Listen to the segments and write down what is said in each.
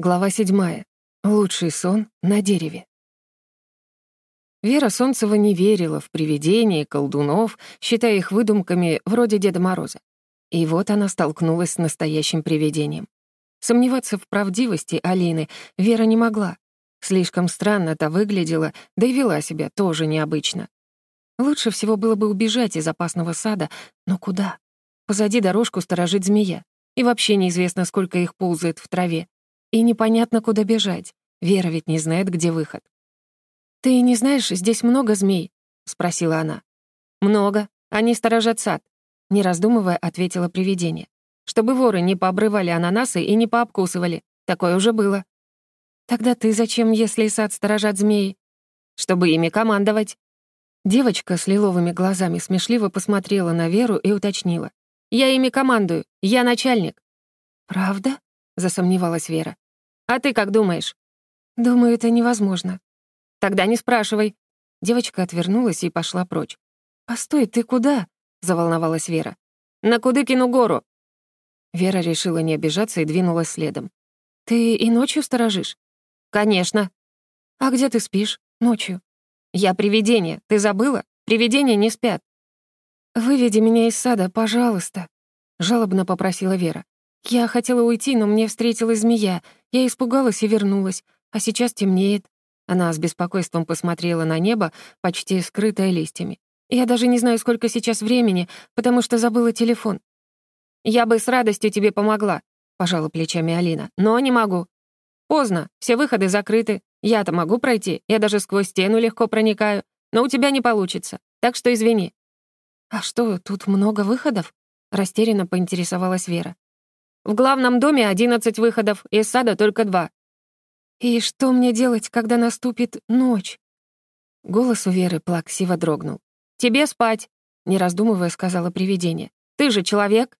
Глава седьмая. Лучший сон на дереве. Вера Солнцева не верила в привидения и колдунов, считая их выдумками вроде Деда Мороза. И вот она столкнулась с настоящим привидением. Сомневаться в правдивости Алины Вера не могла. Слишком странно та выглядела, да и вела себя тоже необычно. Лучше всего было бы убежать из опасного сада, но куда? Позади дорожку сторожит змея, и вообще неизвестно, сколько их ползает в траве. И непонятно, куда бежать. Вера ведь не знает, где выход. «Ты не знаешь, здесь много змей?» — спросила она. «Много. Они сторожат сад», — не раздумывая, ответила привидение. «Чтобы воры не пообрывали ананасы и не пообкусывали. Такое уже было». «Тогда ты зачем, если сад сторожат змеи?» «Чтобы ими командовать». Девочка с лиловыми глазами смешливо посмотрела на Веру и уточнила. «Я ими командую. Я начальник». «Правда?» засомневалась Вера. «А ты как думаешь?» «Думаю, это невозможно». «Тогда не спрашивай». Девочка отвернулась и пошла прочь. «Постой, ты куда?» — заволновалась Вера. «На Кудыкину гору». Вера решила не обижаться и двинулась следом. «Ты и ночью сторожишь?» «Конечно». «А где ты спишь? Ночью?» «Я привидение. Ты забыла? Привидения не спят». «Выведи меня из сада, пожалуйста», — жалобно попросила Вера. Я хотела уйти, но мне встретилась змея. Я испугалась и вернулась. А сейчас темнеет. Она с беспокойством посмотрела на небо, почти скрытое листьями. Я даже не знаю, сколько сейчас времени, потому что забыла телефон. «Я бы с радостью тебе помогла», — пожала плечами Алина, «но не могу. Поздно, все выходы закрыты. Я-то могу пройти, я даже сквозь стену легко проникаю, но у тебя не получится, так что извини». «А что, тут много выходов?» — растерянно поинтересовалась Вера. В главном доме 11 выходов, из сада только два. «И что мне делать, когда наступит ночь?» Голос у Веры плаксиво дрогнул. «Тебе спать», — не раздумывая сказала привидение. «Ты же человек».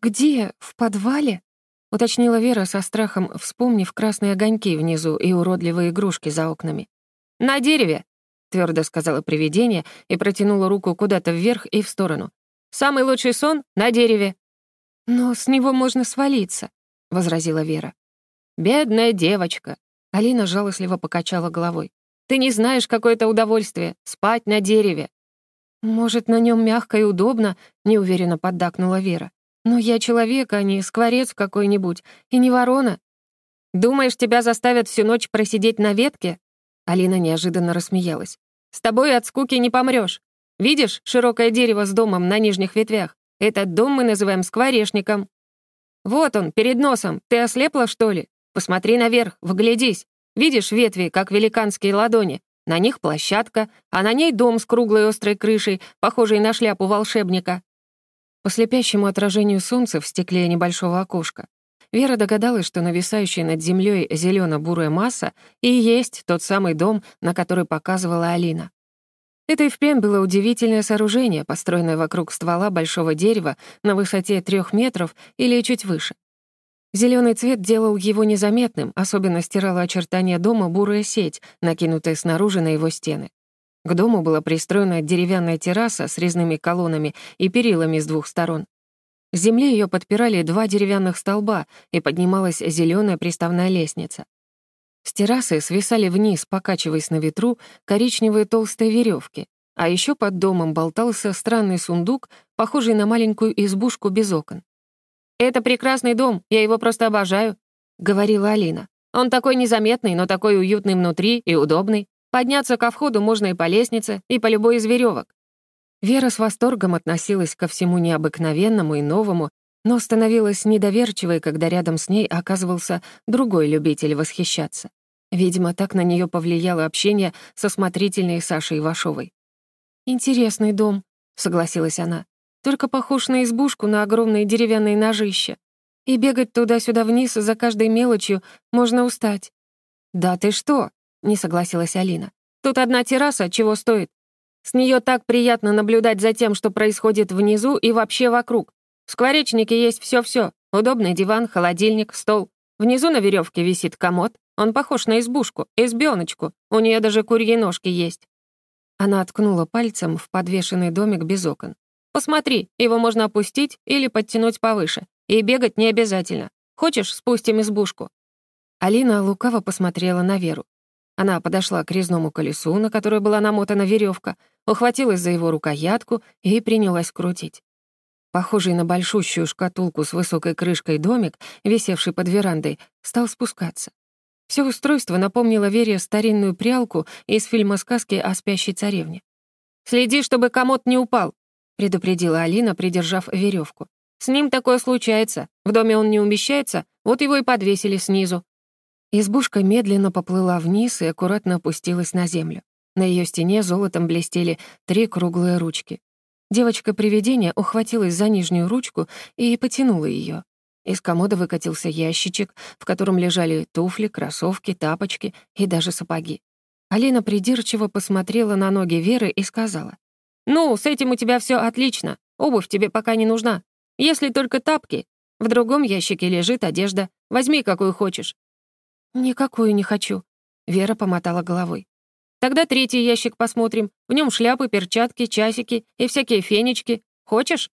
«Где? В подвале?» — уточнила Вера со страхом, вспомнив красные огоньки внизу и уродливые игрушки за окнами. «На дереве», — твердо сказала привидение и протянула руку куда-то вверх и в сторону. «Самый лучший сон — на дереве». «Но с него можно свалиться», — возразила Вера. «Бедная девочка», — Алина жалостливо покачала головой. «Ты не знаешь, какое это удовольствие — спать на дереве». «Может, на нем мягко и удобно», — неуверенно поддакнула Вера. «Но я человек, а не скворец какой-нибудь, и не ворона». «Думаешь, тебя заставят всю ночь просидеть на ветке?» Алина неожиданно рассмеялась. «С тобой от скуки не помрёшь. Видишь широкое дерево с домом на нижних ветвях? Этот дом мы называем скворечником. Вот он, перед носом. Ты ослепла, что ли? Посмотри наверх, вглядись. Видишь ветви, как великанские ладони? На них площадка, а на ней дом с круглой острой крышей, похожий на шляпу волшебника. По слепящему отражению солнца в стекле небольшого окошка Вера догадалась, что нависающая над землей зелено бурая масса и есть тот самый дом, на который показывала Алина. Это и впрямь было удивительное сооружение, построенное вокруг ствола большого дерева на высоте трех метров или чуть выше. Зеленый цвет делал его незаметным, особенно стирала очертания дома бурая сеть, накинутая снаружи на его стены. К дому была пристроена деревянная терраса с резными колоннами и перилами с двух сторон. С земли ее подпирали два деревянных столба, и поднималась зеленая приставная лестница. С террасы свисали вниз, покачиваясь на ветру, коричневые толстые веревки, а еще под домом болтался странный сундук, похожий на маленькую избушку без окон. «Это прекрасный дом, я его просто обожаю», — говорила Алина. «Он такой незаметный, но такой уютный внутри и удобный. Подняться ко входу можно и по лестнице, и по любой из веревок. Вера с восторгом относилась ко всему необыкновенному и новому, но становилась недоверчивой, когда рядом с ней оказывался другой любитель восхищаться. Видимо, так на нее повлияло общение со смотрительной Сашей Ивашовой. «Интересный дом», — согласилась она. «Только похож на избушку на огромные деревянные ножища. И бегать туда-сюда вниз за каждой мелочью можно устать». «Да ты что?» — не согласилась Алина. «Тут одна терраса, чего стоит. С нее так приятно наблюдать за тем, что происходит внизу и вообще вокруг. В скворечнике есть все все Удобный диван, холодильник, стол. Внизу на веревке висит комод, он похож на избушку, избёночку. У нее даже курьи ножки есть». Она ткнула пальцем в подвешенный домик без окон. «Посмотри, его можно опустить или подтянуть повыше. И бегать не обязательно. Хочешь, спустим избушку?» Алина лукаво посмотрела на Веру. Она подошла к резному колесу, на которое была намотана веревка, ухватилась за его рукоятку и принялась крутить. Похожий на большущую шкатулку с высокой крышкой домик, висевший под верандой, стал спускаться. Все устройство напомнило Вере старинную прялку из фильма сказки о спящей царевне. «Следи, чтобы комод не упал», — предупредила Алина, придержав веревку. «С ним такое случается. В доме он не умещается, вот его и подвесили снизу». Избушка медленно поплыла вниз и аккуратно опустилась на землю. На ее стене золотом блестели три круглые ручки. Девочка-привидение ухватилась за нижнюю ручку и потянула ее. Из комода выкатился ящичек, в котором лежали туфли, кроссовки, тапочки и даже сапоги. Алина придирчиво посмотрела на ноги Веры и сказала. «Ну, с этим у тебя все отлично. Обувь тебе пока не нужна. Если только тапки. В другом ящике лежит одежда. Возьми, какую хочешь». «Никакую не хочу», — Вера помотала головой. Тогда третий ящик посмотрим. В нем шляпы, перчатки, часики и всякие фенечки. Хочешь?»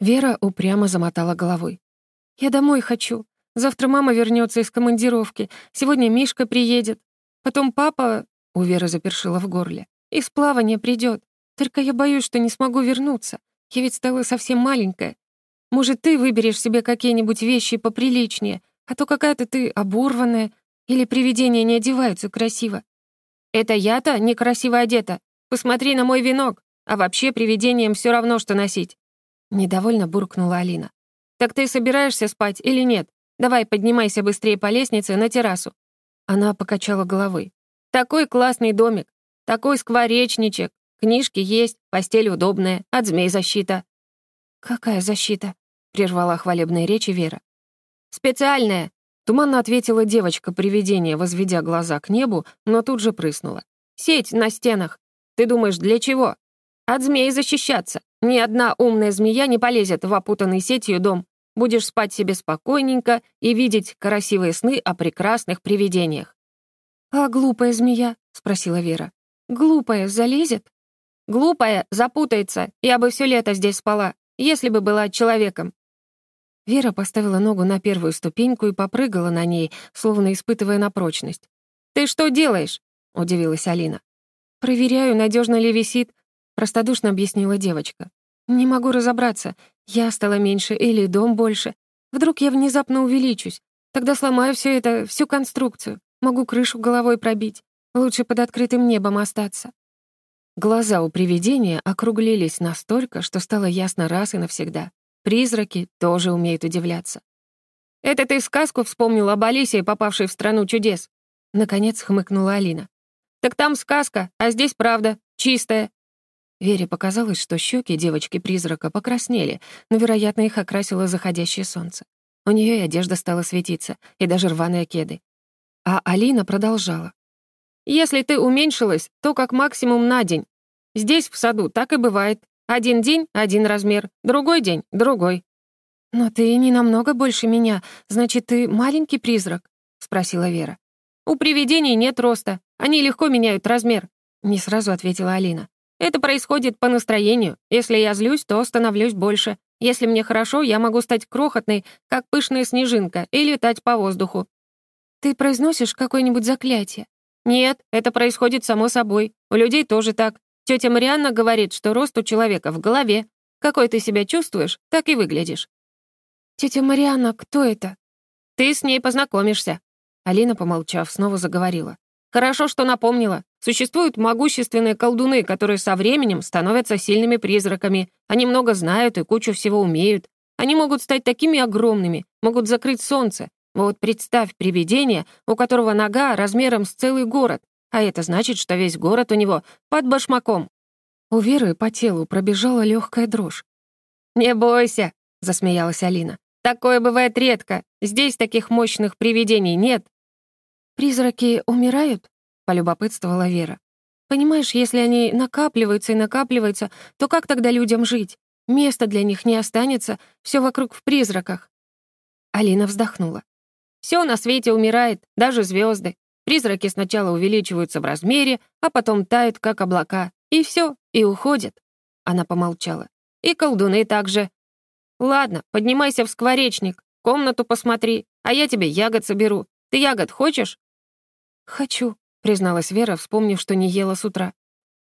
Вера упрямо замотала головой. «Я домой хочу. Завтра мама вернется из командировки. Сегодня Мишка приедет. Потом папа...» У Веры запершила в горле. «Из плавания придет. Только я боюсь, что не смогу вернуться. Я ведь стала совсем маленькая. Может, ты выберешь себе какие-нибудь вещи поприличнее, а то какая-то ты оборванная, или привидения не одеваются красиво. «Это я-то некрасиво одета. Посмотри на мой венок. А вообще привидениям все равно, что носить». Недовольно буркнула Алина. «Так ты собираешься спать или нет? Давай поднимайся быстрее по лестнице на террасу». Она покачала головой. «Такой классный домик. Такой скворечничек. Книжки есть, постель удобная, от змей защита». «Какая защита?» — прервала хвалебные речи Вера. «Специальная. Туманно ответила девочка-привидение, возведя глаза к небу, но тут же прыснула. «Сеть на стенах. Ты думаешь, для чего? От змей защищаться. Ни одна умная змея не полезет в опутанный сетью дом. Будешь спать себе спокойненько и видеть красивые сны о прекрасных привидениях». «А глупая змея?» — спросила Вера. «Глупая залезет?» «Глупая запутается. Я бы все лето здесь спала, если бы была человеком. Вера поставила ногу на первую ступеньку и попрыгала на ней, словно испытывая на прочность. «Ты что делаешь?» — удивилась Алина. «Проверяю, надежно ли висит», — простодушно объяснила девочка. «Не могу разобраться, я стала меньше или дом больше. Вдруг я внезапно увеличусь. Тогда сломаю все это, всю конструкцию. Могу крышу головой пробить. Лучше под открытым небом остаться». Глаза у привидения округлились настолько, что стало ясно раз и навсегда. Призраки тоже умеют удивляться. «Это ты сказку вспомнил об Алисе, попавшей в страну чудес?» Наконец хмыкнула Алина. «Так там сказка, а здесь правда, чистая». Вере показалось, что щеки девочки-призрака покраснели, но, вероятно, их окрасило заходящее солнце. У нее и одежда стала светиться, и даже рваные кеды. А Алина продолжала. «Если ты уменьшилась, то как максимум на день. Здесь, в саду, так и бывает. Один день — один размер, другой день — другой». «Но ты не намного больше меня, значит, ты маленький призрак?» — спросила Вера. «У привидений нет роста, они легко меняют размер», — не сразу ответила Алина. «Это происходит по настроению. Если я злюсь, то становлюсь больше. Если мне хорошо, я могу стать крохотной, как пышная снежинка, и летать по воздуху». «Ты произносишь какое-нибудь заклятие?» «Нет, это происходит само собой. У людей тоже так. Тетя Марианна говорит, что рост у человека в голове. Какой ты себя чувствуешь, так и выглядишь». «Тетя Марианна, кто это?» «Ты с ней познакомишься». Алина, помолчав, снова заговорила. «Хорошо, что напомнила. Существуют могущественные колдуны, которые со временем становятся сильными призраками. Они много знают и кучу всего умеют. Они могут стать такими огромными, могут закрыть солнце. Вот представь привидение, у которого нога размером с целый город, а это значит, что весь город у него под башмаком. У Веры по телу пробежала легкая дрожь. «Не бойся», — засмеялась Алина. «Такое бывает редко. Здесь таких мощных привидений нет». «Призраки умирают?» — полюбопытствовала Вера. «Понимаешь, если они накапливаются и накапливаются, то как тогда людям жить? Места для них не останется, все вокруг в призраках». Алина вздохнула. Все на свете умирает, даже звезды. Призраки сначала увеличиваются в размере, а потом тают, как облака. И все, и уходят. Она помолчала. И колдуны также. Ладно, поднимайся в скворечник, комнату посмотри, а я тебе ягод соберу. Ты ягод хочешь?» «Хочу», — призналась Вера, вспомнив, что не ела с утра.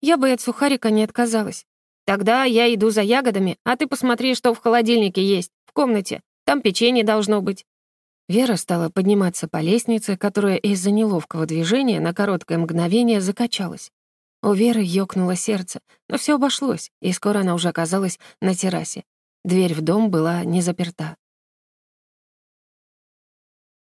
«Я бы от сухарика не отказалась». «Тогда я иду за ягодами, а ты посмотри, что в холодильнике есть, в комнате. Там печенье должно быть». Вера стала подниматься по лестнице, которая из-за неловкого движения на короткое мгновение закачалась. У Веры ёкнуло сердце, но все обошлось, и скоро она уже оказалась на террасе. Дверь в дом была не заперта.